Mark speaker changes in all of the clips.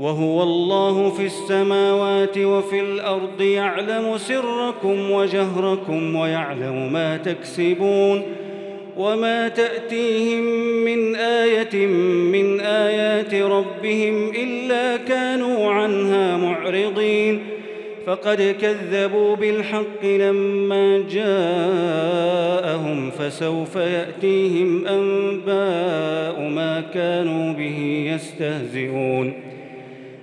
Speaker 1: وهو الله في السماوات وفي الأرض يعلم سركم وجهركم ويعلم ما تكسبون وما تأتيهم من آية من آيات ربهم إلا كانوا عنها معرضين فقد كذبوا بالحق لما جاءهم فسوف يأتيهم أنباء ما كانوا به يستهزئون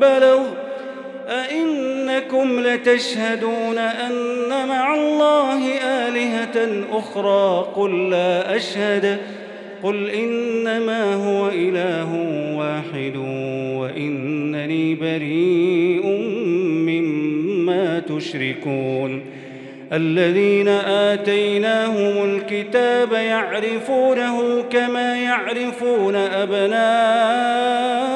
Speaker 1: بلغ أئنكم لتشهدون أن مع الله آلهة أخرى؟ قل لا أشهد قل إنما هو إله واحد وإنني بريء مما تشركون. الذين آتيناهم الكتاب يعرفونه كما يعرفون أبناءهم.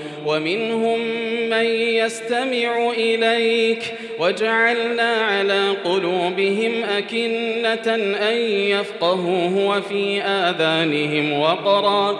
Speaker 2: ومنهم من يستمع إليك وجعلنا على قلوبهم أكنة أن يفقهوه وفي آذانهم وقرا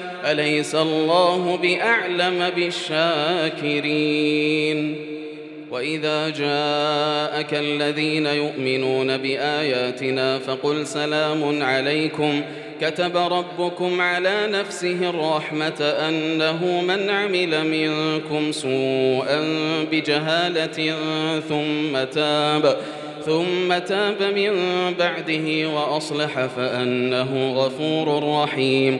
Speaker 2: أليس الله بأعلم بالشاكرين؟ وإذا جاءك الذين يؤمنون بآياتنا فقل سلام عليكم. كتب ربكم على نفسه الرحمة أنه من عمل منكم سوءا بجهالة ثم تاب ثم تاب من بعده وأصلح فأنه غفور رحيم.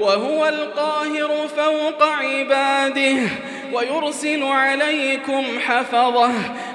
Speaker 2: وهو القاهر فوق عباده ويرسل عليكم حفظه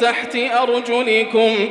Speaker 2: تحت أرجلكم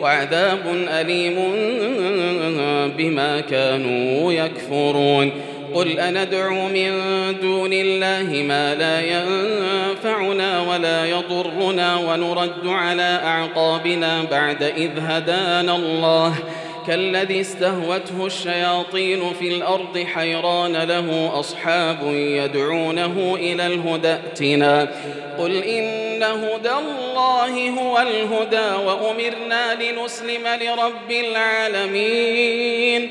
Speaker 2: وعذاب أليم بما كانوا يكفرون. قل أندعو من دون الله ما لا ينفعنا ولا يضرنا ونرد على أعقابنا بعد إذ هدانا الله. كالذي استهوته الشياطين في الأرض حيران له أصحاب يدعونه إلى الهدى ائتنا. قل إن هدى الله هو الهدى وأمرنا لنسلم لرب العالمين.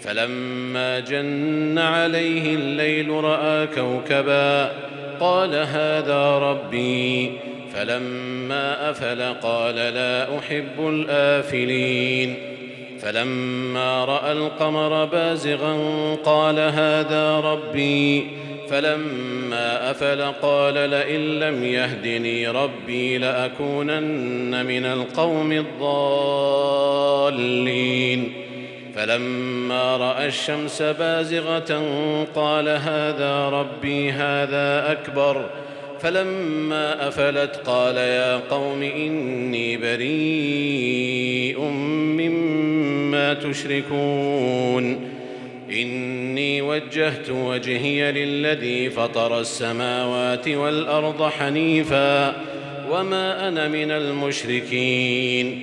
Speaker 3: فلما جن عليه الليل رأى كوكبا قال هذا ربي. فلما أفل قال لا أحب الآفلين. فلما رأى القمر بازغا قال هذا ربي. فلما أفل قال لئن لم يهدني ربي لأكونن من القوم الضالين. فلما رأى الشمس بازغة قال هذا ربي هذا أكبر. فلما أفلت قال يا قوم إني بريء مما تشركون. إني وجهت وجهي للذي فطر السماوات والأرض حنيفا وما أنا من المشركين.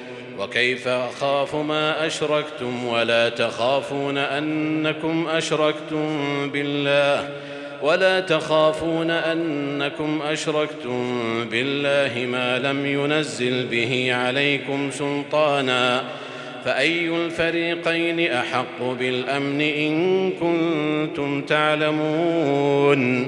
Speaker 3: وكيف أخاف ما أشركتم ولا تخافون أنكم أشركتم بالله ولا تخافون أنكم أشركتم بالله ما لم ينزل به عليكم سلطانا فأي الفريقين أحق بالأمن إن كنتم تعلمون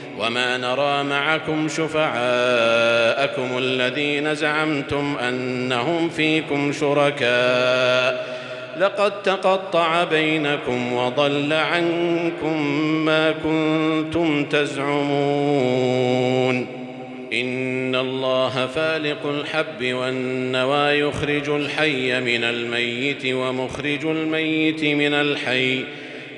Speaker 3: وما نرى معكم شفعاءكم الذين زعمتم انهم فيكم شركاء لقد تقطع بينكم وضل عنكم ما كنتم تزعمون ان الله فالق الحب والنوى يخرج الحي من الميت ومخرج الميت من الحي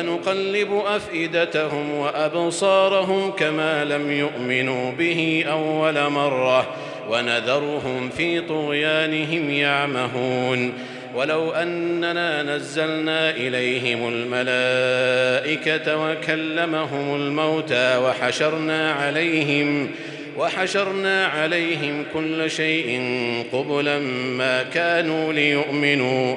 Speaker 3: ونقلب أفئدتهم وأبصارهم كما لم يؤمنوا به أول مرة ونذرهم في طغيانهم يعمهون ولو أننا نزلنا إليهم الملائكة وكلمهم الموتى وحشرنا عليهم وحشرنا عليهم كل شيء قبلا ما كانوا ليؤمنوا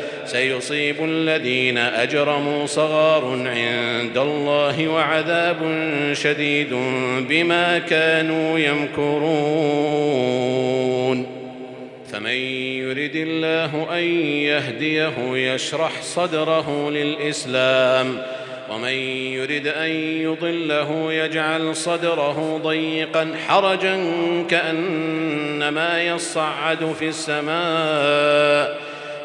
Speaker 3: سيصيب الذين أجرموا صغار عند الله وعذاب شديد بما كانوا يمكرون. فمن يرد الله أن يهديه يشرح صدره للإسلام ومن يرد أن يضله يجعل صدره ضيقا حرجا كأنما يصعد في السماء.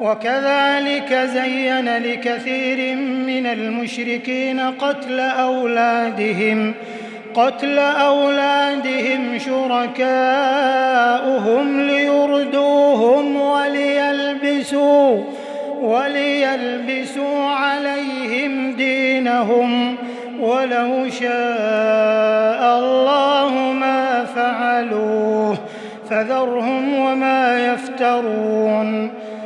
Speaker 4: وكذلك زين لكثير من المشركين قتل أولادهم قتل أولادهم شركاؤهم ليردوهم وليلبسوا وليلبسوا عليهم دينهم. ولو شاء الله ما فعلوه فذرهم وما يفترون.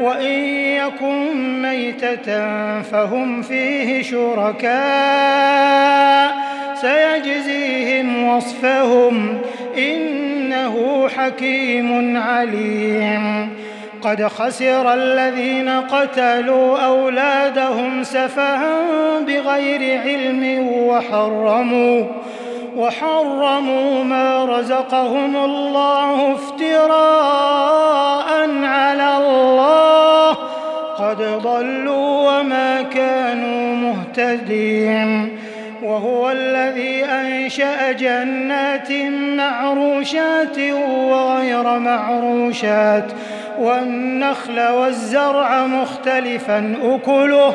Speaker 4: وإن يكن ميتة فهم فيه شركاء سيجزيهم وصفهم إنه حكيم عليم. قد خسر الذين قتلوا أولادهم سفها بغير علم وحرموا وحرموا ما رزقهم الله افتراء على الله. قد ضلوا وما كانوا مهتدين. وهو الذي أنشأ جنات معروشات وغير معروشات. والنخل والزرع مختلفا أكله.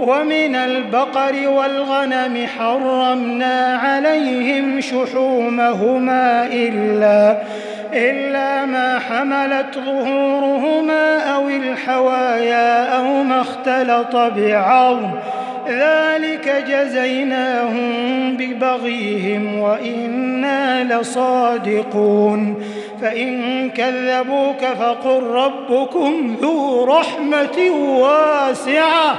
Speaker 4: ومن البقر والغنم حرمنا عليهم شحومهما إلا إلا ما حملت ظهورهما أو الحوايا أو ما اختلط بعظم. ذلك جزيناهم ببغيهم وإنا لصادقون. فإن كذبوك فقل ربكم ذو رحمة واسعة.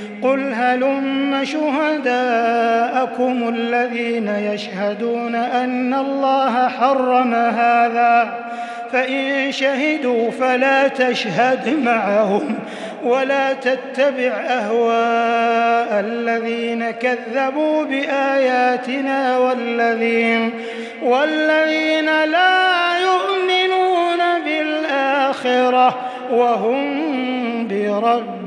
Speaker 4: قل هلم شهداءكم الذين يشهدون أن الله حرم هذا فإن شهدوا فلا تشهد معهم ولا تتبع أهواء الذين كذبوا بآياتنا والذين والذين لا يؤمنون بالآخرة وهم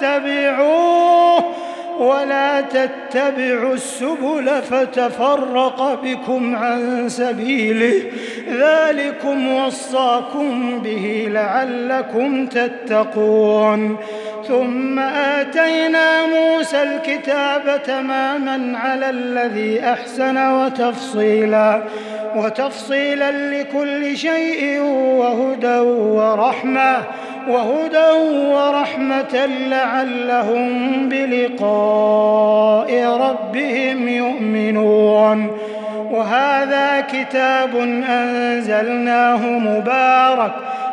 Speaker 4: فاتبعوه ولا تتبعوا السبل فتفرق بكم عن سبيله. ذلكم وصاكم به لعلكم تتقون. ثم آتينا موسى الكتاب تماما على الذي أحسن وتفصيلا وتفصيلا لكل شيء وهدى ورحمة. وهدى ورحمة لعلهم بلقاء ربهم يؤمنون. وهذا كتاب أنزلناه مبارك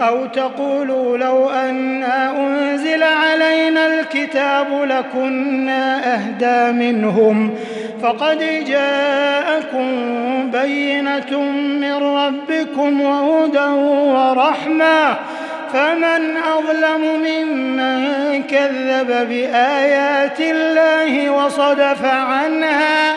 Speaker 4: أو تقولوا لو أنا أنزل علينا الكتاب لكنا أهدى منهم فقد جاءكم بينة من ربكم وهدى ورحمة فمن أظلم ممن كذب بآيات الله وصدف عنها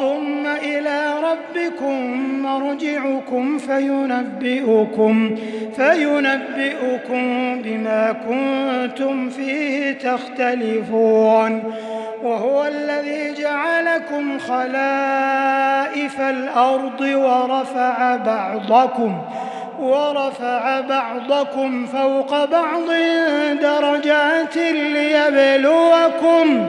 Speaker 4: ثم إلى ربكم مرجعكم فينبئكم فينبئكم بما كنتم فيه تختلفون. وهو الذي جعلكم خلائف الأرض ورفع بعضكم ورفع بعضكم فوق بعض درجات ليبلوكم.